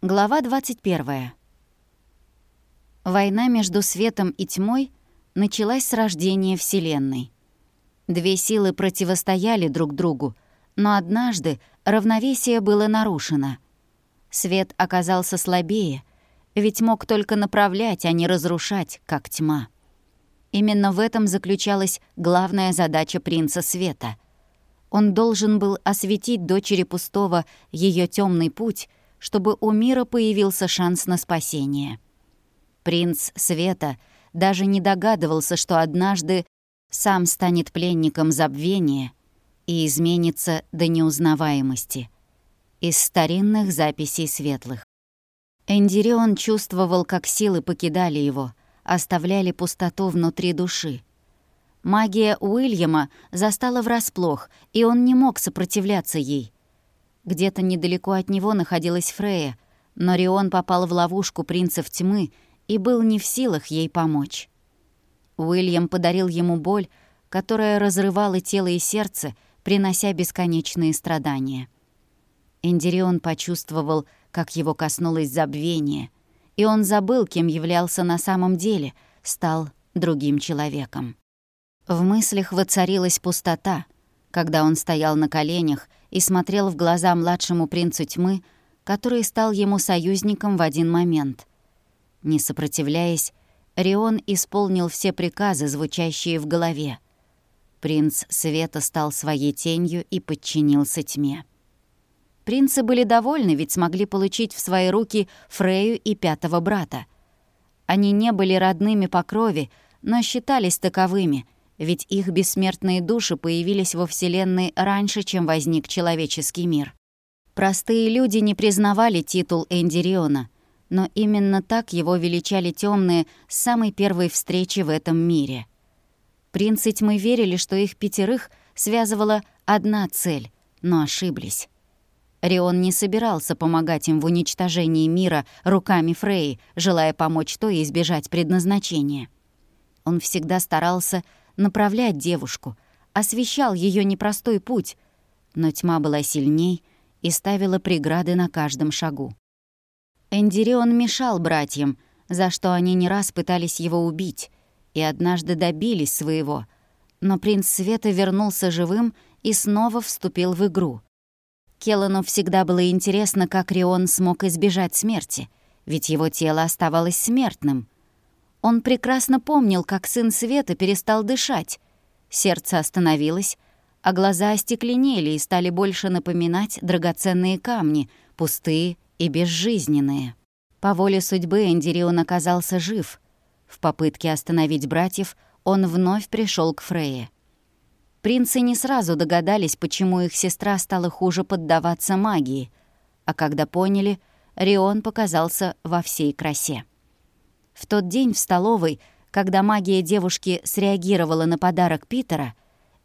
Глава 21. Война между светом и тьмой началась с рождения Вселенной. Две силы противостояли друг другу, но однажды равновесие было нарушено. Свет оказался слабее, ведь мог только направлять, а не разрушать, как тьма. Именно в этом заключалась главная задача принца Света. Он должен был осветить дочери пустого ее темный путь, чтобы у мира появился шанс на спасение. Принц Света даже не догадывался, что однажды сам станет пленником забвения и изменится до неузнаваемости. Из старинных записей светлых. Эндирион чувствовал, как силы покидали его, оставляли пустоту внутри души. Магия Уильяма застала врасплох, и он не мог сопротивляться ей — где-то недалеко от него находилась Фрея, но Рион попал в ловушку принцев тьмы и был не в силах ей помочь. Уильям подарил ему боль, которая разрывала тело и сердце, принося бесконечные страдания. Эндирион почувствовал, как его коснулось забвение, и он забыл, кем являлся на самом деле, стал другим человеком. В мыслях воцарилась пустота, когда он стоял на коленях и смотрел в глаза младшему принцу тьмы, который стал ему союзником в один момент. Не сопротивляясь, Рион исполнил все приказы, звучащие в голове. Принц Света стал своей тенью и подчинился тьме. Принцы были довольны, ведь смогли получить в свои руки Фрею и пятого брата. Они не были родными по крови, но считались таковыми — ведь их бессмертные души появились во Вселенной раньше, чем возник человеческий мир. Простые люди не признавали титул Эндириона, но именно так его величали темные с самой первой встречи в этом мире. Принцы тьмы верили, что их пятерых связывала одна цель, но ошиблись. Рион не собирался помогать им в уничтожении мира руками Фреи, желая помочь той избежать предназначения. Он всегда старался направлять девушку, освещал ее непростой путь, но тьма была сильней и ставила преграды на каждом шагу. Эндирион мешал братьям, за что они не раз пытались его убить, и однажды добились своего, но принц Света вернулся живым и снова вступил в игру. Келану всегда было интересно, как Рион смог избежать смерти, ведь его тело оставалось смертным — он прекрасно помнил, как сын Света перестал дышать. Сердце остановилось, а глаза остекленели и стали больше напоминать драгоценные камни, пустые и безжизненные. По воле судьбы Эндирион оказался жив. В попытке остановить братьев он вновь пришел к Фрейе. Принцы не сразу догадались, почему их сестра стала хуже поддаваться магии, а когда поняли, Рион показался во всей красе. В тот день в столовой, когда магия девушки среагировала на подарок Питера,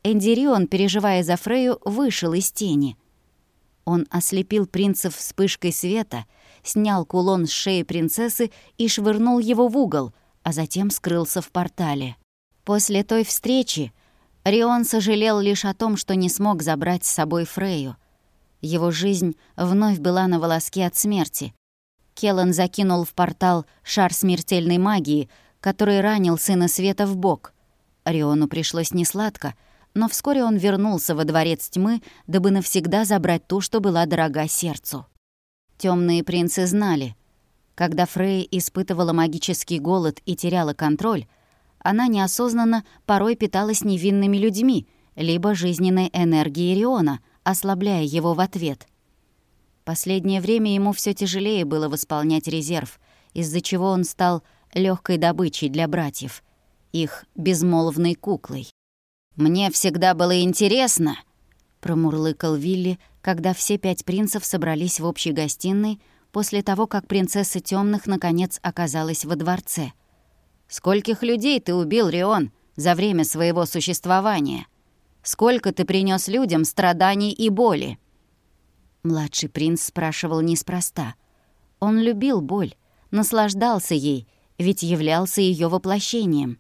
Эндирион, переживая за Фрею, вышел из тени. Он ослепил принцев вспышкой света, снял кулон с шеи принцессы и швырнул его в угол, а затем скрылся в портале. После той встречи Рион сожалел лишь о том, что не смог забрать с собой Фрею. Его жизнь вновь была на волоске от смерти, Келлан закинул в портал шар смертельной магии, который ранил сына Света в бок. Риону пришлось несладко, но вскоре он вернулся во дворец тьмы, дабы навсегда забрать ту, что была дорога сердцу. Темные принцы знали, когда Фрей испытывала магический голод и теряла контроль, она неосознанно порой питалась невинными людьми, либо жизненной энергией Риона, ослабляя его в ответ — Последнее время ему все тяжелее было восполнять резерв, из-за чего он стал легкой добычей для братьев, их безмолвной куклой. «Мне всегда было интересно», — промурлыкал Вилли, когда все пять принцев собрались в общей гостиной после того, как принцесса Темных наконец оказалась во дворце. «Скольких людей ты убил, Рион, за время своего существования? Сколько ты принес людям страданий и боли?» Младший принц спрашивал неспроста. Он любил боль, наслаждался ей, ведь являлся ее воплощением.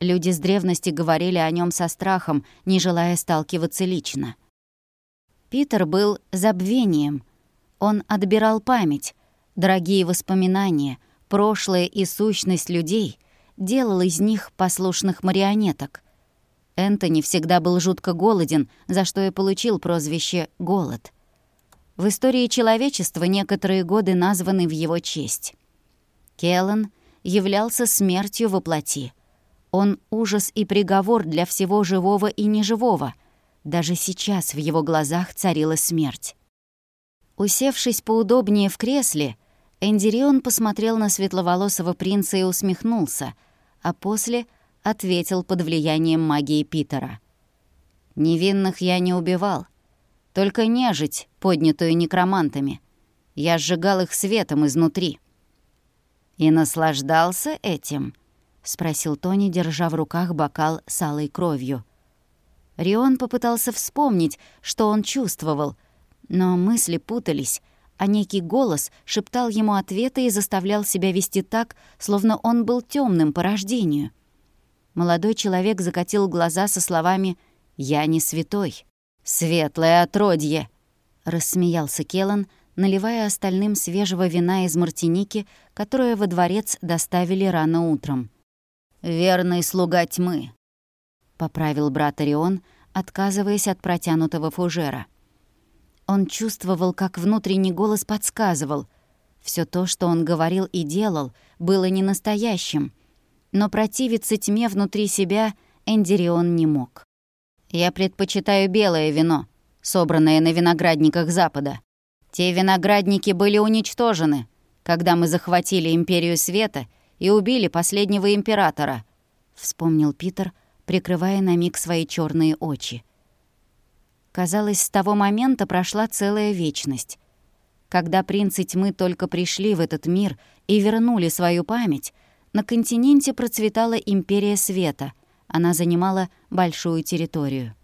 Люди с древности говорили о нем со страхом, не желая сталкиваться лично. Питер был забвением. Он отбирал память, Дорогие воспоминания, прошлое и сущность людей делал из них послушных марионеток. Энтони всегда был жутко голоден, за что и получил прозвище «голод». В истории человечества некоторые годы названы в его честь. Келлан являлся смертью во плоти. Он ужас и приговор для всего живого и неживого. Даже сейчас в его глазах царила смерть. Усевшись поудобнее в кресле, Эндирион посмотрел на светловолосого принца и усмехнулся, а после ответил под влиянием магии Питера. «Невинных я не убивал, только нежить, поднятую некромантами. Я сжигал их светом изнутри». «И наслаждался этим?» — спросил Тони, держа в руках бокал с алой кровью. Рион попытался вспомнить, что он чувствовал, но мысли путались, а некий голос шептал ему ответы и заставлял себя вести так, словно он был темным по рождению. Молодой человек закатил глаза со словами «Я не святой». «Светлое отродье!» — рассмеялся Келан, наливая остальным свежего вина из мартиники, которое во дворец доставили рано утром. «Верный слуга тьмы», — поправил брат Орион, отказываясь от протянутого фужера. Он чувствовал, как внутренний голос подсказывал. Все то, что он говорил и делал, было не настоящим. Но противиться тьме внутри себя Эндирион не мог. Я предпочитаю белое вино, собранное на виноградниках Запада. Те виноградники были уничтожены, когда мы захватили Империю Света и убили последнего императора», — вспомнил Питер, прикрывая на миг свои черные очи. Казалось, с того момента прошла целая вечность. Когда принцы тьмы только пришли в этот мир и вернули свою память, на континенте процветала Империя Света — она занимала большую территорию.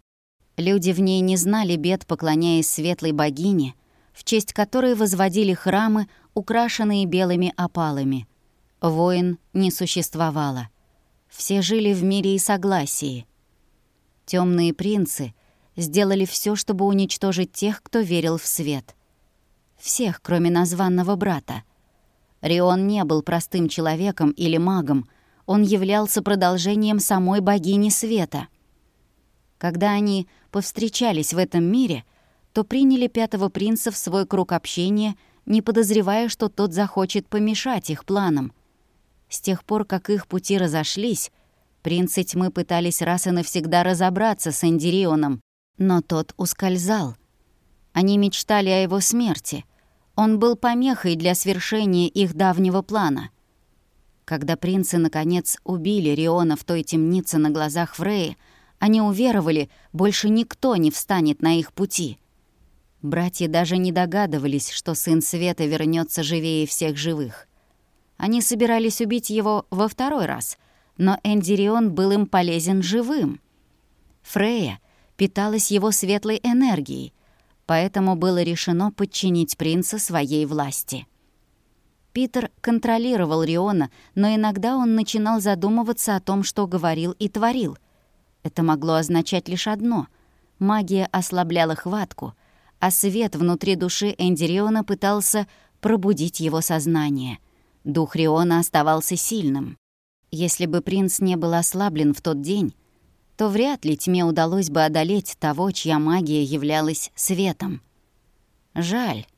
Люди в ней не знали бед, поклоняясь светлой богине, в честь которой возводили храмы, украшенные белыми опалами. Воин не существовало. Все жили в мире и согласии. Темные принцы сделали все, чтобы уничтожить тех, кто верил в свет. Всех, кроме названного брата. Рион не был простым человеком или магом, он являлся продолжением самой богини света. Когда они повстречались в этом мире, то приняли пятого принца в свой круг общения, не подозревая, что тот захочет помешать их планам. С тех пор, как их пути разошлись, принцы тьмы пытались раз и навсегда разобраться с Эндирионом, но тот ускользал. Они мечтали о его смерти. Он был помехой для свершения их давнего плана. Когда принцы, наконец, убили Риона в той темнице на глазах Фреи, они уверовали, больше никто не встанет на их пути. Братья даже не догадывались, что сын Света вернется живее всех живых. Они собирались убить его во второй раз, но Эндирион был им полезен живым. Фрея питалась его светлой энергией, поэтому было решено подчинить принца своей власти. Питер контролировал Риона, но иногда он начинал задумываться о том, что говорил и творил. Это могло означать лишь одно — магия ослабляла хватку, а свет внутри души Энди Риона пытался пробудить его сознание. Дух Риона оставался сильным. Если бы принц не был ослаблен в тот день, то вряд ли тьме удалось бы одолеть того, чья магия являлась светом. Жаль, —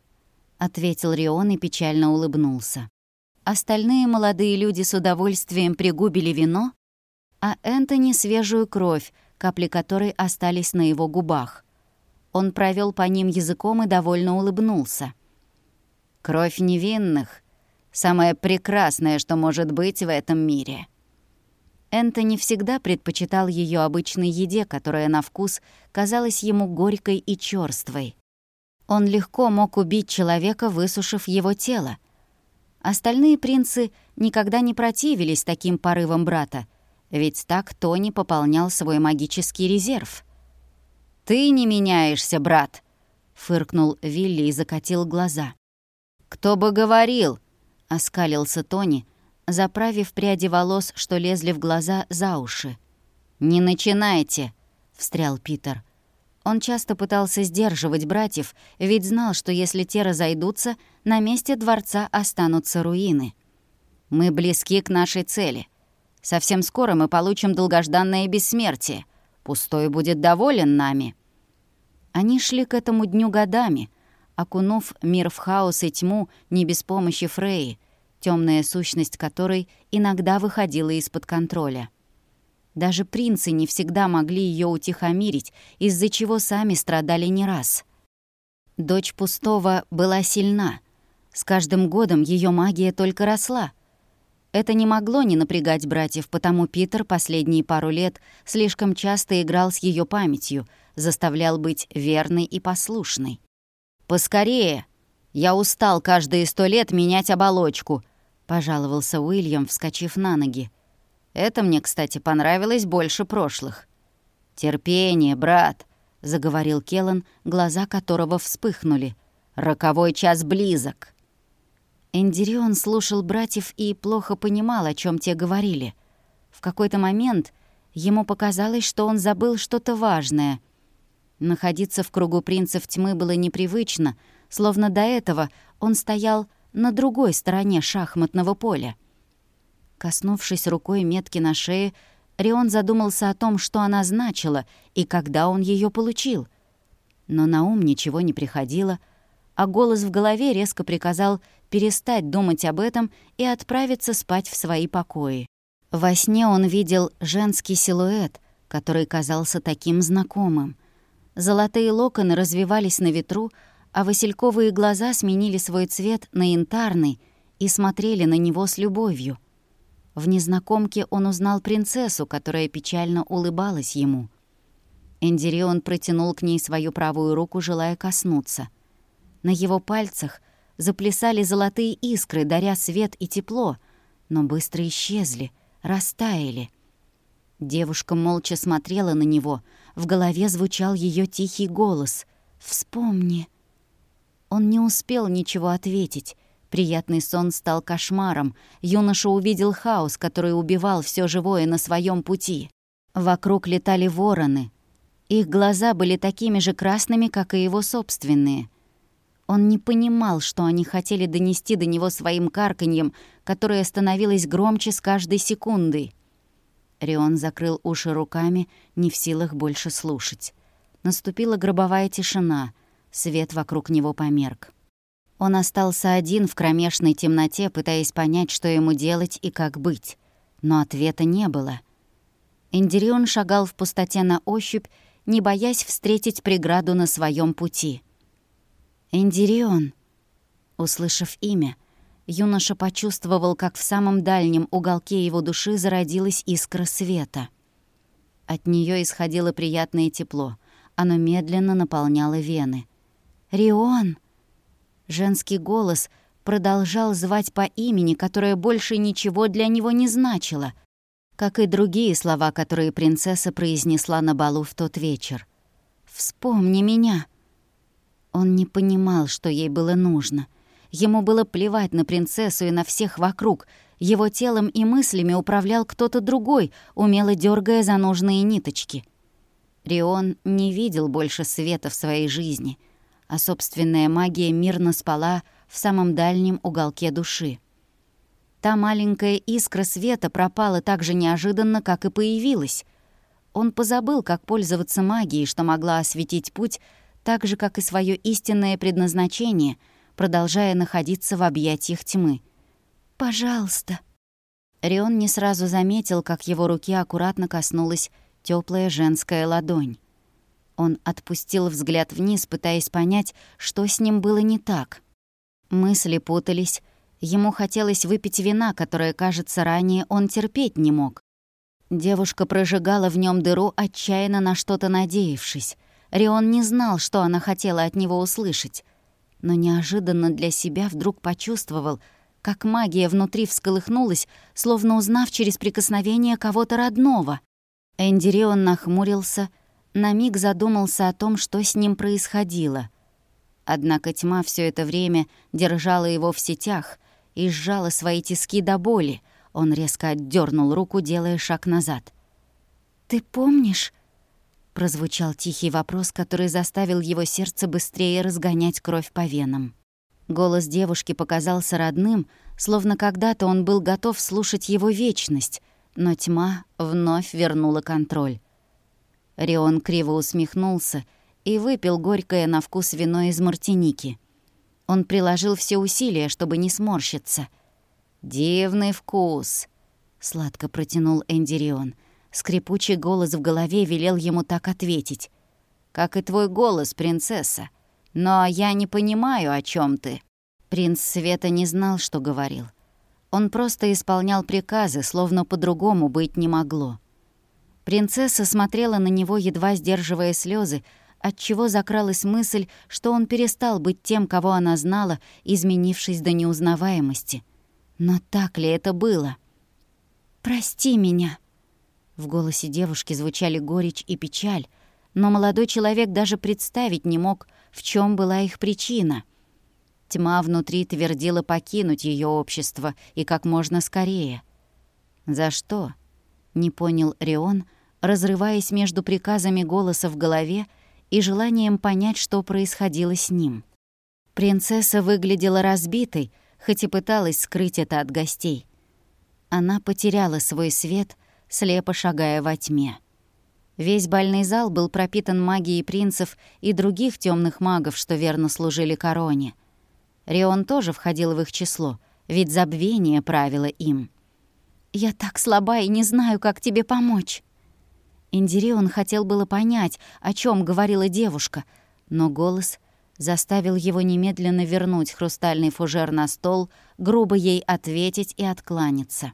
ответил Рион и печально улыбнулся. Остальные молодые люди с удовольствием пригубили вино, а Энтони — свежую кровь, капли которой остались на его губах. Он провел по ним языком и довольно улыбнулся. «Кровь невинных — самое прекрасное, что может быть в этом мире». Энтони всегда предпочитал ее обычной еде, которая на вкус казалась ему горькой и чёрствой. Он легко мог убить человека, высушив его тело. Остальные принцы никогда не противились таким порывам брата, ведь так Тони пополнял свой магический резерв. «Ты не меняешься, брат!» — фыркнул Вилли и закатил глаза. «Кто бы говорил!» — оскалился Тони, заправив пряди волос, что лезли в глаза, за уши. «Не начинайте!» — встрял Питер. Он часто пытался сдерживать братьев, ведь знал, что если те разойдутся, на месте дворца останутся руины. «Мы близки к нашей цели. Совсем скоро мы получим долгожданное бессмертие. Пустой будет доволен нами». Они шли к этому дню годами, окунув мир в хаос и тьму не без помощи Фреи, темная сущность которой иногда выходила из-под контроля. Даже принцы не всегда могли ее утихомирить, из-за чего сами страдали не раз. Дочь пустого была сильна. С каждым годом ее магия только росла. Это не могло не напрягать братьев, потому Питер последние пару лет слишком часто играл с ее памятью, заставлял быть верной и послушной. «Поскорее! Я устал каждые сто лет менять оболочку», — пожаловался Уильям, вскочив на ноги. Это мне, кстати, понравилось больше прошлых. «Терпение, брат», — заговорил Келлан, глаза которого вспыхнули. «Роковой час близок». Эндирион слушал братьев и плохо понимал, о чем те говорили. В какой-то момент ему показалось, что он забыл что-то важное. Находиться в кругу принцев тьмы было непривычно, словно до этого он стоял на другой стороне шахматного поля. Коснувшись рукой метки на шее, Рион задумался о том, что она значила и когда он ее получил. Но на ум ничего не приходило, а голос в голове резко приказал перестать думать об этом и отправиться спать в свои покои. Во сне он видел женский силуэт, который казался таким знакомым. Золотые локоны развивались на ветру, а васильковые глаза сменили свой цвет на янтарный и смотрели на него с любовью — в незнакомке он узнал принцессу, которая печально улыбалась ему. Эндирион протянул к ней свою правую руку, желая коснуться. На его пальцах заплясали золотые искры, даря свет и тепло, но быстро исчезли, растаяли. Девушка молча смотрела на него, в голове звучал ее тихий голос «Вспомни». Он не успел ничего ответить, Приятный сон стал кошмаром. Юноша увидел хаос, который убивал все живое на своем пути. Вокруг летали вороны. Их глаза были такими же красными, как и его собственные. Он не понимал, что они хотели донести до него своим карканьем, которое становилось громче с каждой секундой. Рион закрыл уши руками, не в силах больше слушать. Наступила гробовая тишина, свет вокруг него померк. Он остался один в кромешной темноте, пытаясь понять, что ему делать и как быть. Но ответа не было. Индирион шагал в пустоте на ощупь, не боясь встретить преграду на своем пути. «Индирион!» Услышав имя, юноша почувствовал, как в самом дальнем уголке его души зародилась искра света. От нее исходило приятное тепло. Оно медленно наполняло вены. «Рион!» Женский голос продолжал звать по имени, которое больше ничего для него не значило, как и другие слова, которые принцесса произнесла на балу в тот вечер. «Вспомни меня!» Он не понимал, что ей было нужно. Ему было плевать на принцессу и на всех вокруг. Его телом и мыслями управлял кто-то другой, умело дергая за нужные ниточки. Рион не видел больше света в своей жизни — а собственная магия мирно спала в самом дальнем уголке души. Та маленькая искра света пропала так же неожиданно, как и появилась. Он позабыл, как пользоваться магией, что могла осветить путь, так же, как и свое истинное предназначение, продолжая находиться в объятиях тьмы. «Пожалуйста». Рион не сразу заметил, как его руки аккуратно коснулась теплая женская ладонь. Он отпустил взгляд вниз, пытаясь понять, что с ним было не так. Мысли путались. Ему хотелось выпить вина, которое, кажется, ранее он терпеть не мог. Девушка прожигала в нем дыру, отчаянно на что-то надеявшись. Рион не знал, что она хотела от него услышать. Но неожиданно для себя вдруг почувствовал, как магия внутри всколыхнулась, словно узнав через прикосновение кого-то родного. Энди Рион нахмурился — на миг задумался о том, что с ним происходило. Однако тьма все это время держала его в сетях и сжала свои тиски до боли. Он резко отдернул руку, делая шаг назад. «Ты помнишь?» Прозвучал тихий вопрос, который заставил его сердце быстрее разгонять кровь по венам. Голос девушки показался родным, словно когда-то он был готов слушать его вечность, но тьма вновь вернула контроль. Рион криво усмехнулся и выпил горькое на вкус вино из мартиники. Он приложил все усилия, чтобы не сморщиться. «Дивный вкус!» — сладко протянул Эндирион. Скрипучий голос в голове велел ему так ответить. «Как и твой голос, принцесса. Но я не понимаю, о чем ты». Принц Света не знал, что говорил. Он просто исполнял приказы, словно по-другому быть не могло. Принцесса смотрела на него, едва сдерживая слезы, отчего закралась мысль, что он перестал быть тем, кого она знала, изменившись до неузнаваемости. Но так ли это было? «Прости меня!» В голосе девушки звучали горечь и печаль, но молодой человек даже представить не мог, в чем была их причина. Тьма внутри твердила покинуть ее общество и как можно скорее. «За что?» — не понял Рион, разрываясь между приказами голоса в голове и желанием понять, что происходило с ним. Принцесса выглядела разбитой, хоть и пыталась скрыть это от гостей. Она потеряла свой свет, слепо шагая во тьме. Весь бальный зал был пропитан магией принцев и других темных магов, что верно служили короне. Рион тоже входил в их число, ведь забвение правило им. «Я так слаба и не знаю, как тебе помочь», Индирион хотел было понять, о чем говорила девушка, но голос заставил его немедленно вернуть хрустальный фужер на стол, грубо ей ответить и откланяться.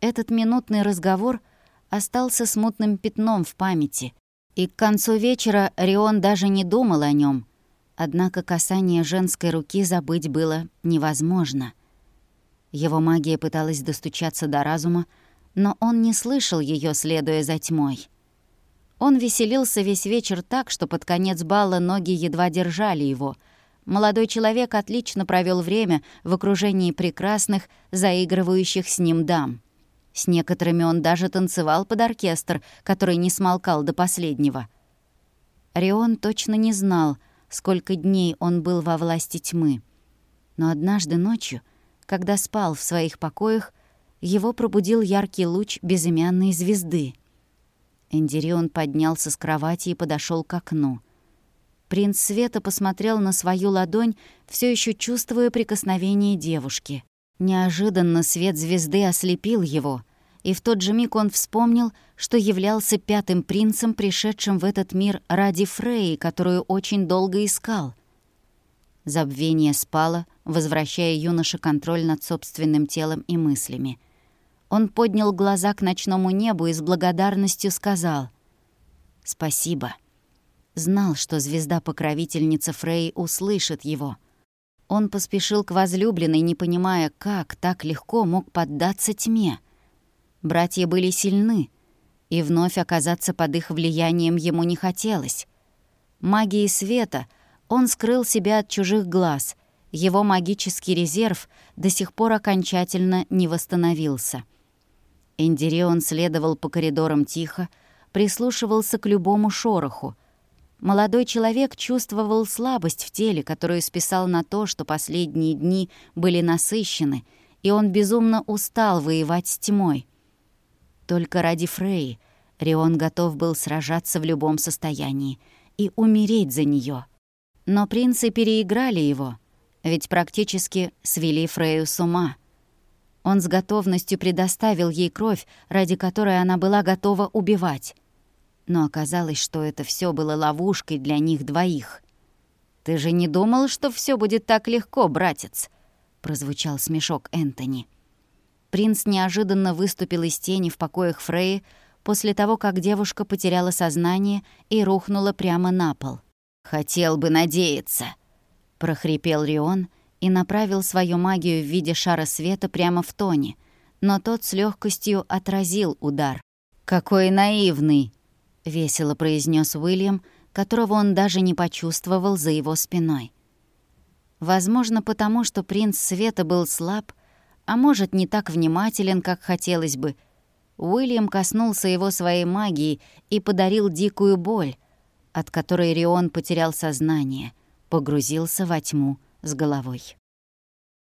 Этот минутный разговор остался смутным пятном в памяти, и к концу вечера Рион даже не думал о нем. Однако касание женской руки забыть было невозможно. Его магия пыталась достучаться до разума, но он не слышал ее, следуя за тьмой. Он веселился весь вечер так, что под конец бала ноги едва держали его. Молодой человек отлично провел время в окружении прекрасных, заигрывающих с ним дам. С некоторыми он даже танцевал под оркестр, который не смолкал до последнего. Рион точно не знал, сколько дней он был во власти тьмы. Но однажды ночью, когда спал в своих покоях, его пробудил яркий луч безымянной звезды. Эндирион поднялся с кровати и подошел к окну. Принц Света посмотрел на свою ладонь, все еще чувствуя прикосновение девушки. Неожиданно свет звезды ослепил его, и в тот же миг он вспомнил, что являлся пятым принцем, пришедшим в этот мир ради Фреи, которую очень долго искал. Забвение спало, возвращая юноше контроль над собственным телом и мыслями — он поднял глаза к ночному небу и с благодарностью сказал «Спасибо». Знал, что звезда-покровительница Фрей услышит его. Он поспешил к возлюбленной, не понимая, как так легко мог поддаться тьме. Братья были сильны, и вновь оказаться под их влиянием ему не хотелось. Магией света он скрыл себя от чужих глаз, его магический резерв до сих пор окончательно не восстановился. Эндирион следовал по коридорам тихо, прислушивался к любому шороху. Молодой человек чувствовал слабость в теле, которую списал на то, что последние дни были насыщены, и он безумно устал воевать с тьмой. Только ради Фреи Рион готов был сражаться в любом состоянии и умереть за нее. Но принцы переиграли его, ведь практически свели Фрею с ума — он с готовностью предоставил ей кровь, ради которой она была готова убивать. Но оказалось, что это все было ловушкой для них двоих. «Ты же не думал, что все будет так легко, братец?» — прозвучал смешок Энтони. Принц неожиданно выступил из тени в покоях Фреи после того, как девушка потеряла сознание и рухнула прямо на пол. «Хотел бы надеяться», — прохрипел Рион — и направил свою магию в виде шара света прямо в Тони, но тот с легкостью отразил удар. «Какой наивный!» — весело произнес Уильям, которого он даже не почувствовал за его спиной. Возможно, потому что принц света был слаб, а может, не так внимателен, как хотелось бы. Уильям коснулся его своей магией и подарил дикую боль, от которой Рион потерял сознание, погрузился во тьму с головой.